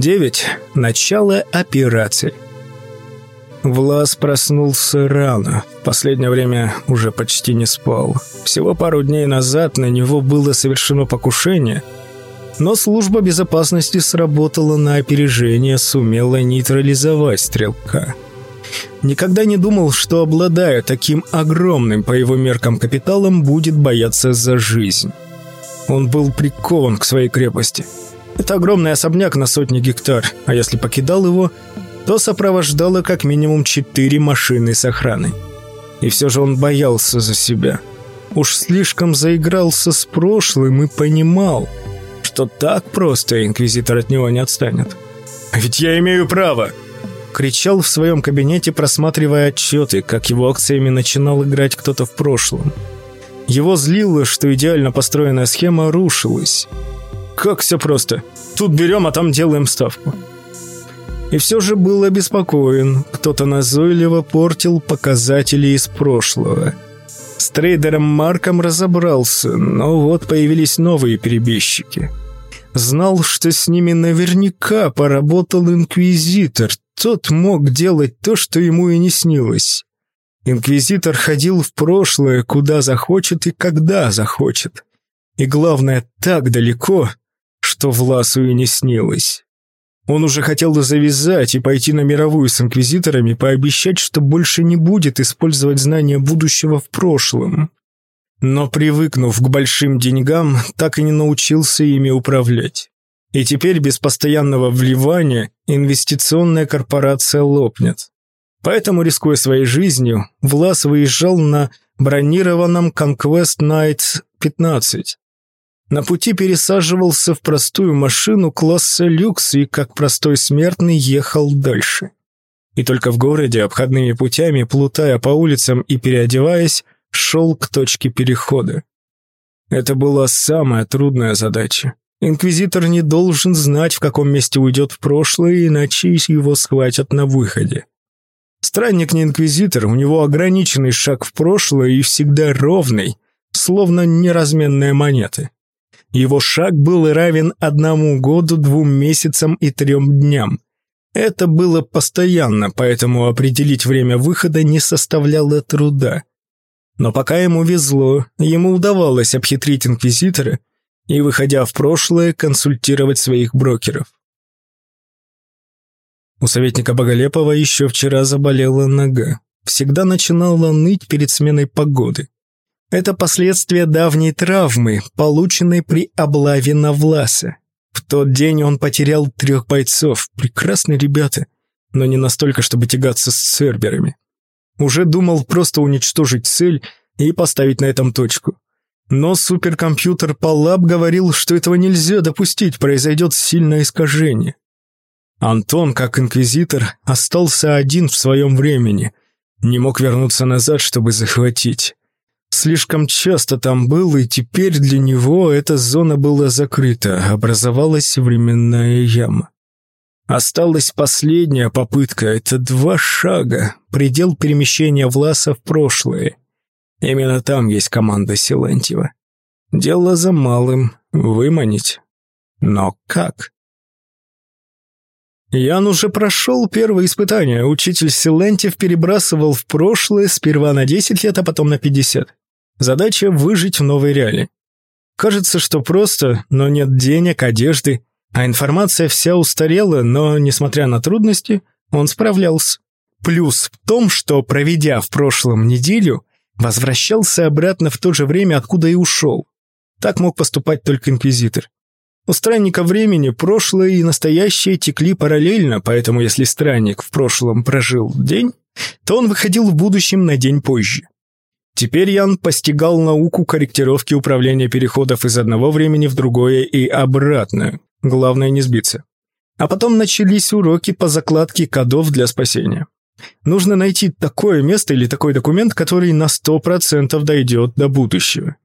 9. Начало операции. Влас проснулся рано. В последнее время уже почти не спал. Всего пару дней назад на него было совершено покушение, но служба безопасности сработала на опережение, сумела нейтрализовать стрелка. Никогда не думал, что, обладая таким огромным по его меркам капиталом, будет бояться за жизнь. Он был прикован к своей крепости – это огромный особняк на сотни гектар, а если покидал его, то сопровождало как минимум четыре машины с охраной. И все же он боялся за себя. Уж слишком заигрался с прошлым и понимал, что так просто инквизитор от него не отстанет. «А «Ведь я имею право!» Кричал в своем кабинете, просматривая отчеты, как его акциями начинал играть кто-то в прошлом. Его злило, что идеально построенная схема рушилась – как все просто. Тут берем, а там делаем ставку. И все же был обеспокоен. Кто-то назойливо портил показатели из прошлого. С трейдером Марком разобрался, но вот появились новые перебежчики. Знал, что с ними наверняка поработал Инквизитор. Тот мог делать то, что ему и не снилось. Инквизитор ходил в прошлое, куда захочет и когда захочет. И главное, так далеко, что Власу и не снилось. Он уже хотел завязать и пойти на мировую с инквизиторами, пообещать, что больше не будет использовать знания будущего в прошлом. Но, привыкнув к большим деньгам, так и не научился ими управлять. И теперь без постоянного вливания инвестиционная корпорация лопнет. Поэтому, рискуя своей жизнью, Влас выезжал на бронированном Conquest Knight 15, на пути пересаживался в простую машину класса люкс и, как простой смертный, ехал дальше. И только в городе, обходными путями, плутая по улицам и переодеваясь, шел к точке перехода. Это была самая трудная задача. Инквизитор не должен знать, в каком месте уйдет в прошлое, иначе его схватят на выходе. Странник не инквизитор, у него ограниченный шаг в прошлое и всегда ровный, словно неразменные монеты. Его шаг был равен одному году, двум месяцам и трем дням. Это было постоянно, поэтому определить время выхода не составляло труда. Но пока ему везло, ему удавалось обхитрить инквизитора и, выходя в прошлое, консультировать своих брокеров. У советника Боголепова еще вчера заболела нога. Всегда начинала ныть перед сменой погоды. Это последствия давней травмы, полученной при облаве на Власа. В тот день он потерял трех бойцов, прекрасные ребята, но не настолько, чтобы тягаться с церберами. Уже думал просто уничтожить цель и поставить на этом точку. Но суперкомпьютер Палаб говорил, что этого нельзя допустить, произойдет сильное искажение. Антон, как инквизитор, остался один в своем времени, не мог вернуться назад, чтобы захватить. Слишком часто там был, и теперь для него эта зона была закрыта, образовалась временная яма. Осталась последняя попытка, это два шага, предел перемещения Власа в прошлое. Именно там есть команда Силантьева. Дело за малым — выманить. Но как? Ян уже прошел первое испытание. Учитель Силантьев перебрасывал в прошлое сперва на 10 лет, а потом на 50. Задача – выжить в новой реалии. Кажется, что просто, но нет денег, одежды, а информация вся устарела, но, несмотря на трудности, он справлялся. Плюс в том, что, проведя в прошлом неделю, возвращался обратно в то же время, откуда и ушел. Так мог поступать только инквизитор. У странника времени прошлое и настоящее текли параллельно, поэтому если странник в прошлом прожил день, то он выходил в будущем на день позже. Теперь Ян постигал науку корректировки управления переходов из одного времени в другое и обратно. Главное не сбиться. А потом начались уроки по закладке кодов для спасения. Нужно найти такое место или такой документ, который на 100% дойдет до будущего.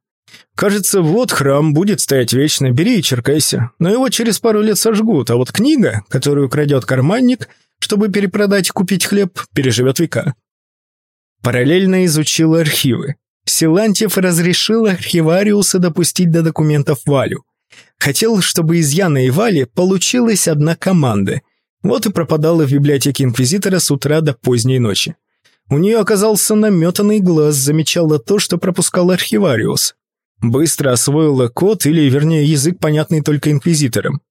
Кажется, вот храм будет стоять вечно, бери и черкайся. Но его через пару лет сожгут, а вот книга, которую крадет карманник, чтобы перепродать и купить хлеб, переживет века. Параллельно изучил архивы. Силантьев разрешил архивариуса допустить до документов Валю. Хотел, чтобы из Яны и Вали получилась одна команда. Вот и пропадала в библиотеке Инквизитора с утра до поздней ночи. У нее оказался наметанный глаз, замечала то, что пропускал архивариус. Быстро освоила код, или, вернее, язык, понятный только инквизиторам.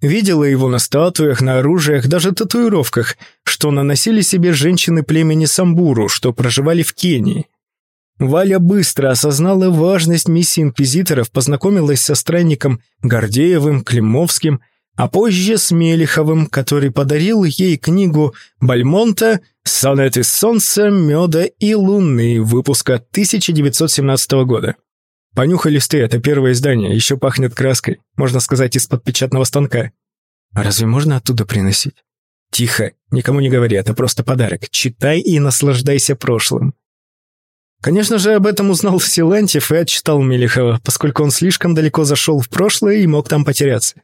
Видела его на статуях, на оружиях, даже татуировках, что наносили себе женщины племени Самбуру, что проживали в Кении. Валя быстро осознала важность миссии инквизиторов, познакомилась со странником Гордеевым, Климовским, а позже с Мелиховым, который подарил ей книгу Бальмонта «Сонет из солнца, меда и луны» выпуска 1917 года. Понюхай листы, это первое издание, еще пахнет краской, можно сказать, из-под печатного станка. А разве можно оттуда приносить? Тихо, никому не говори, это просто подарок. Читай и наслаждайся прошлым. Конечно же, об этом узнал Силантьев и отчитал Мелехова, поскольку он слишком далеко зашел в прошлое и мог там потеряться.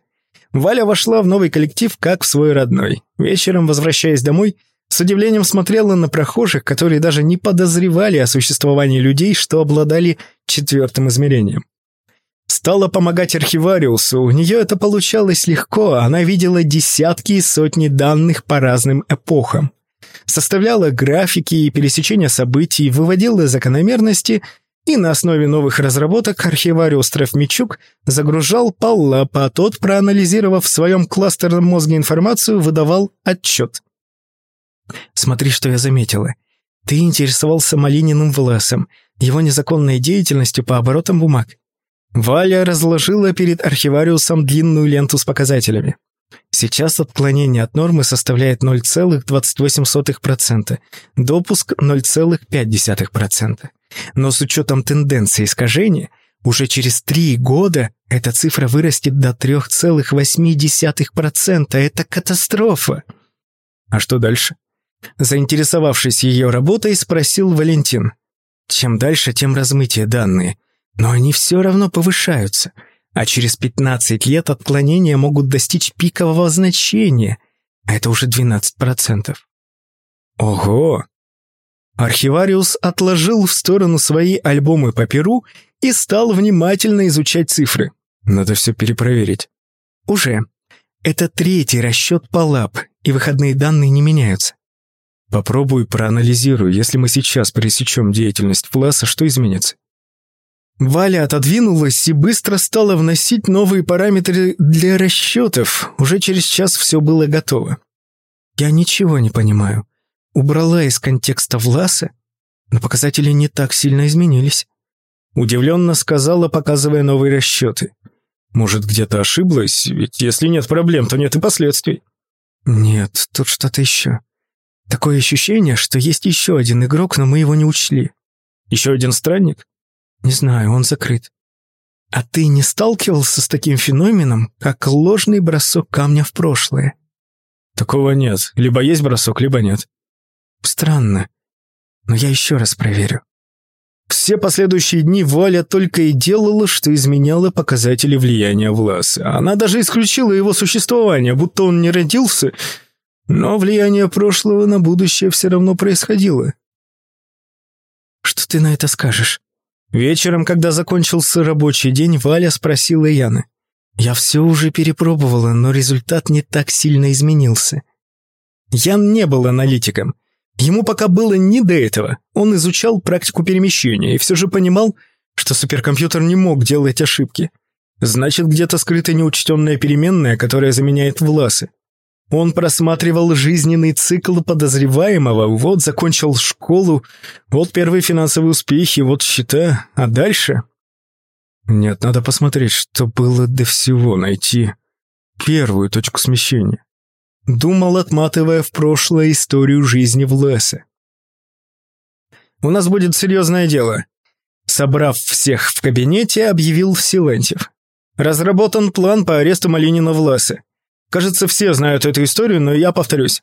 Валя вошла в новый коллектив как в свой родной. Вечером, возвращаясь домой, с удивлением смотрела на прохожих, которые даже не подозревали о существовании людей, что обладали четвертым измерением. Стала помогать архивариусу, у нее это получалось легко, она видела десятки и сотни данных по разным эпохам. Составляла графики и пересечения событий, выводила закономерности и на основе новых разработок архивариус Трофмичук загружал Паллап, а тот, проанализировав в своем кластерном мозге информацию, выдавал отчет. Смотри, что я заметила. Ты интересовался Малининым Власом, его незаконной деятельностью по оборотам бумаг. Валя разложила перед архивариусом длинную ленту с показателями. Сейчас отклонение от нормы составляет 0,28%, допуск 0,5%. Но с учетом тенденции искажения, уже через три года эта цифра вырастет до 3,8%. Это катастрофа. А что дальше? Заинтересовавшись ее работой, спросил Валентин. Чем дальше, тем размытие данные. Но они все равно повышаются. А через 15 лет отклонения могут достичь пикового значения. А это уже 12%. Ого! Архивариус отложил в сторону свои альбомы по перу и стал внимательно изучать цифры. Надо все перепроверить. Уже. Это третий расчет по лаб, и выходные данные не меняются. Попробуй проанализируй, если мы сейчас пересечем деятельность класса, что изменится? Валя отодвинулась и быстро стала вносить новые параметры для расчетов. Уже через час все было готово. Я ничего не понимаю. Убрала из контекста Власа, но показатели не так сильно изменились. Удивленно сказала, показывая новые расчеты. Может, где-то ошиблась? Ведь если нет проблем, то нет и последствий. Нет, тут что-то еще. Такое ощущение, что есть еще один игрок, но мы его не учли. Еще один странник? Не знаю, он закрыт. А ты не сталкивался с таким феноменом, как ложный бросок камня в прошлое? Такого нет. Либо есть бросок, либо нет. Странно. Но я еще раз проверю. Все последующие дни Валя только и делала, что изменяла показатели влияния Власа. Она даже исключила его существование, будто он не родился но влияние прошлого на будущее все равно происходило. «Что ты на это скажешь?» Вечером, когда закончился рабочий день, Валя спросила Яны. «Я все уже перепробовала, но результат не так сильно изменился». Ян не был аналитиком. Ему пока было не до этого. Он изучал практику перемещения и все же понимал, что суперкомпьютер не мог делать ошибки. Значит, где-то скрыта неучтенная переменная, которая заменяет власы. Он просматривал жизненный цикл подозреваемого, вот закончил школу, вот первые финансовые успехи, вот счета, а дальше... Нет, надо посмотреть, что было до всего, найти первую точку смещения. Думал, отматывая в прошлое историю жизни в Лесе. «У нас будет серьезное дело», Собрав всех в кабинете, объявил Силантьев. Разработан план по аресту Малинина в Ласе. Кажется, все знают эту историю, но я повторюсь.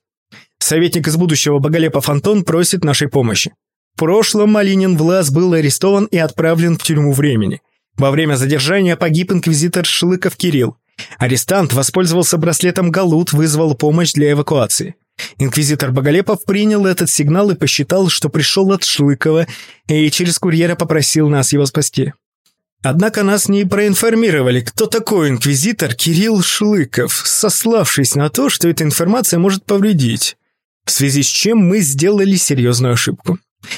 Советник из будущего Боголепов Антон просит нашей помощи. В прошлом Малинин Влас был арестован и отправлен в тюрьму времени. Во время задержания погиб инквизитор Шлыков Кирилл. Арестант воспользовался браслетом Галут, вызвал помощь для эвакуации. Инквизитор Боголепов принял этот сигнал и посчитал, что пришел от Шлыкова, и через курьера попросил нас его спасти. Однако нас не проинформировали, кто такой инквизитор Кирилл Шлыков, сославшись на то, что эта информация может повредить. В связи с чем мы сделали серьезную ошибку.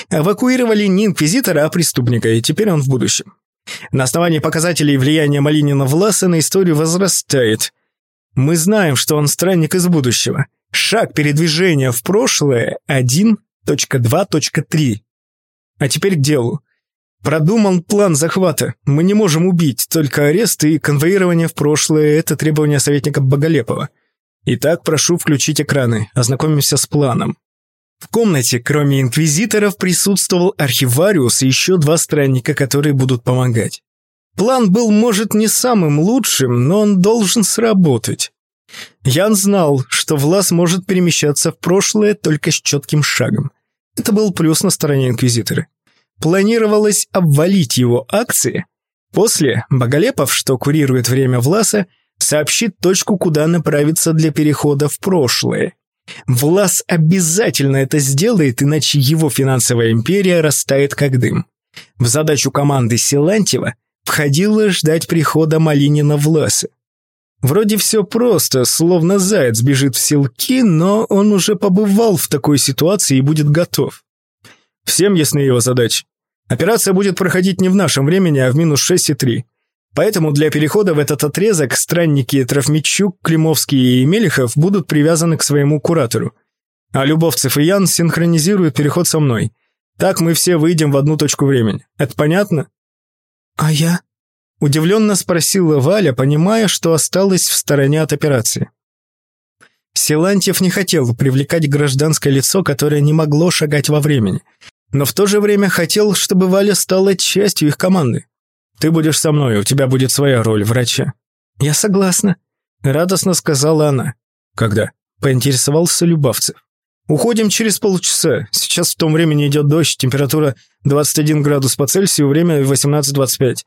Эвакуировали не инквизитора, а преступника, и теперь он в будущем. На основании показателей влияния Малинина Власа на историю возрастает. Мы знаем, что он странник из будущего. Шаг передвижения в прошлое 1.2.3. А теперь к делу. Продуман план захвата. Мы не можем убить, только арест и конвоирование в прошлое – это требование советника Боголепова. Итак, прошу включить экраны. Ознакомимся с планом. В комнате, кроме инквизиторов, присутствовал архивариус и еще два странника, которые будут помогать. План был, может, не самым лучшим, но он должен сработать. Ян знал, что Влас может перемещаться в прошлое только с четким шагом. Это был плюс на стороне инквизитора планировалось обвалить его акции. После Боголепов, что курирует время Власа, сообщит точку, куда направиться для перехода в прошлое. Влас обязательно это сделает, иначе его финансовая империя растает как дым. В задачу команды Силантьева входило ждать прихода Малинина Власа. Вроде все просто, словно заяц бежит в селки, но он уже побывал в такой ситуации и будет готов. Всем ясны его задачи. Операция будет проходить не в нашем времени, а в минус 6,3. Поэтому для перехода в этот отрезок странники Трофмичук, Климовский и Мелехов будут привязаны к своему куратору. А Любовцев и Ян синхронизируют переход со мной. Так мы все выйдем в одну точку времени. Это понятно? А я? Удивленно спросила Валя, понимая, что осталась в стороне от операции. Силантьев не хотел привлекать гражданское лицо, которое не могло шагать во времени но в то же время хотел, чтобы Валя стала частью их команды. Ты будешь со мной, у тебя будет своя роль врача». «Я согласна», — радостно сказала она. «Когда?» — поинтересовался Любавцев. «Уходим через полчаса. Сейчас в том времени идет дождь, температура 21 градус по Цельсию, время 18.25.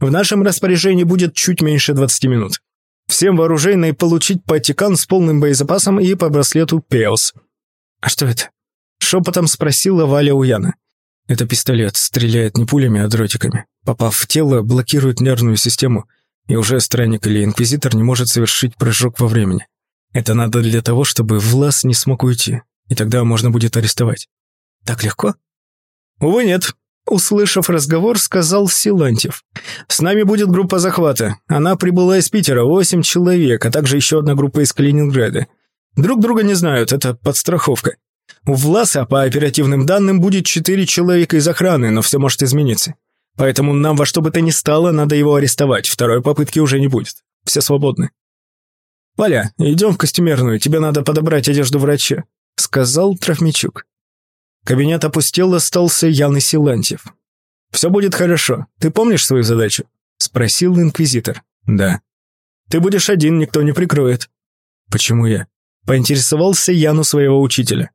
В нашем распоряжении будет чуть меньше 20 минут. Всем вооруженные получить патикан с полным боезапасом и по браслету Пеос». «А что это?» Шепотом спросила Валя у Яна. «Это пистолет, стреляет не пулями, а дротиками. Попав в тело, блокирует нервную систему, и уже странник или инквизитор не может совершить прыжок во времени. Это надо для того, чтобы Влас не смог уйти, и тогда можно будет арестовать. Так легко? Увы, нет. Услышав разговор, сказал Силантьев. «С нами будет группа захвата. Она прибыла из Питера, восемь человек, а также еще одна группа из Калининграда. Друг друга не знают, это подстраховка. У Власа, по оперативным данным, будет четыре человека из охраны, но все может измениться. Поэтому нам во что бы то ни стало, надо его арестовать. Второй попытки уже не будет. Все свободны. «Валя, идем в костюмерную, тебе надо подобрать одежду врача», — сказал Трофмичук. Кабинет опустел, остался Ян Силантьев. «Все будет хорошо. Ты помнишь свою задачу?» — спросил инквизитор. «Да». «Ты будешь один, никто не прикроет». «Почему я?» — поинтересовался Яну своего учителя.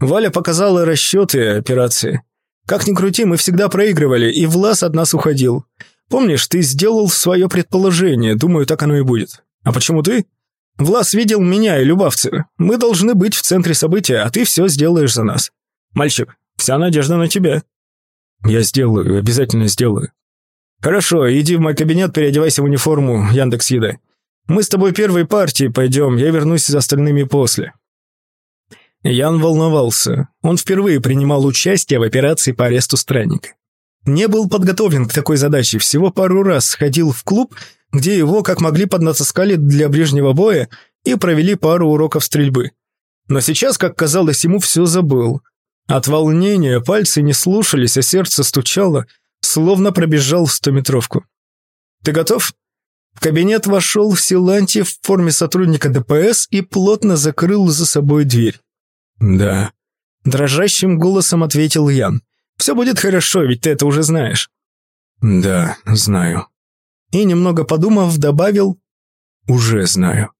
Валя показала расчеты операции. Как ни крути, мы всегда проигрывали, и Влас от нас уходил. Помнишь, ты сделал свое предположение, думаю, так оно и будет. А почему ты? Влас видел меня и Любавцева. Мы должны быть в центре события, а ты все сделаешь за нас. Мальчик, вся надежда на тебя. Я сделаю, обязательно сделаю. Хорошо, иди в мой кабинет, переодевайся в униформу Яндекс Еда. Мы с тобой первой партией пойдем, я вернусь за остальными после. Ян волновался. Он впервые принимал участие в операции по аресту странника. Не был подготовлен к такой задаче, всего пару раз сходил в клуб, где его как могли поднатаскали для ближнего боя и провели пару уроков стрельбы. Но сейчас, как казалось, ему все забыл. От волнения пальцы не слушались, а сердце стучало, словно пробежал стометровку. «Ты готов?» В кабинет вошел Силантьев в форме сотрудника ДПС и плотно закрыл за собой дверь. «Да», — дрожащим голосом ответил Ян. «Все будет хорошо, ведь ты это уже знаешь». «Да, знаю». И, немного подумав, добавил «Уже знаю».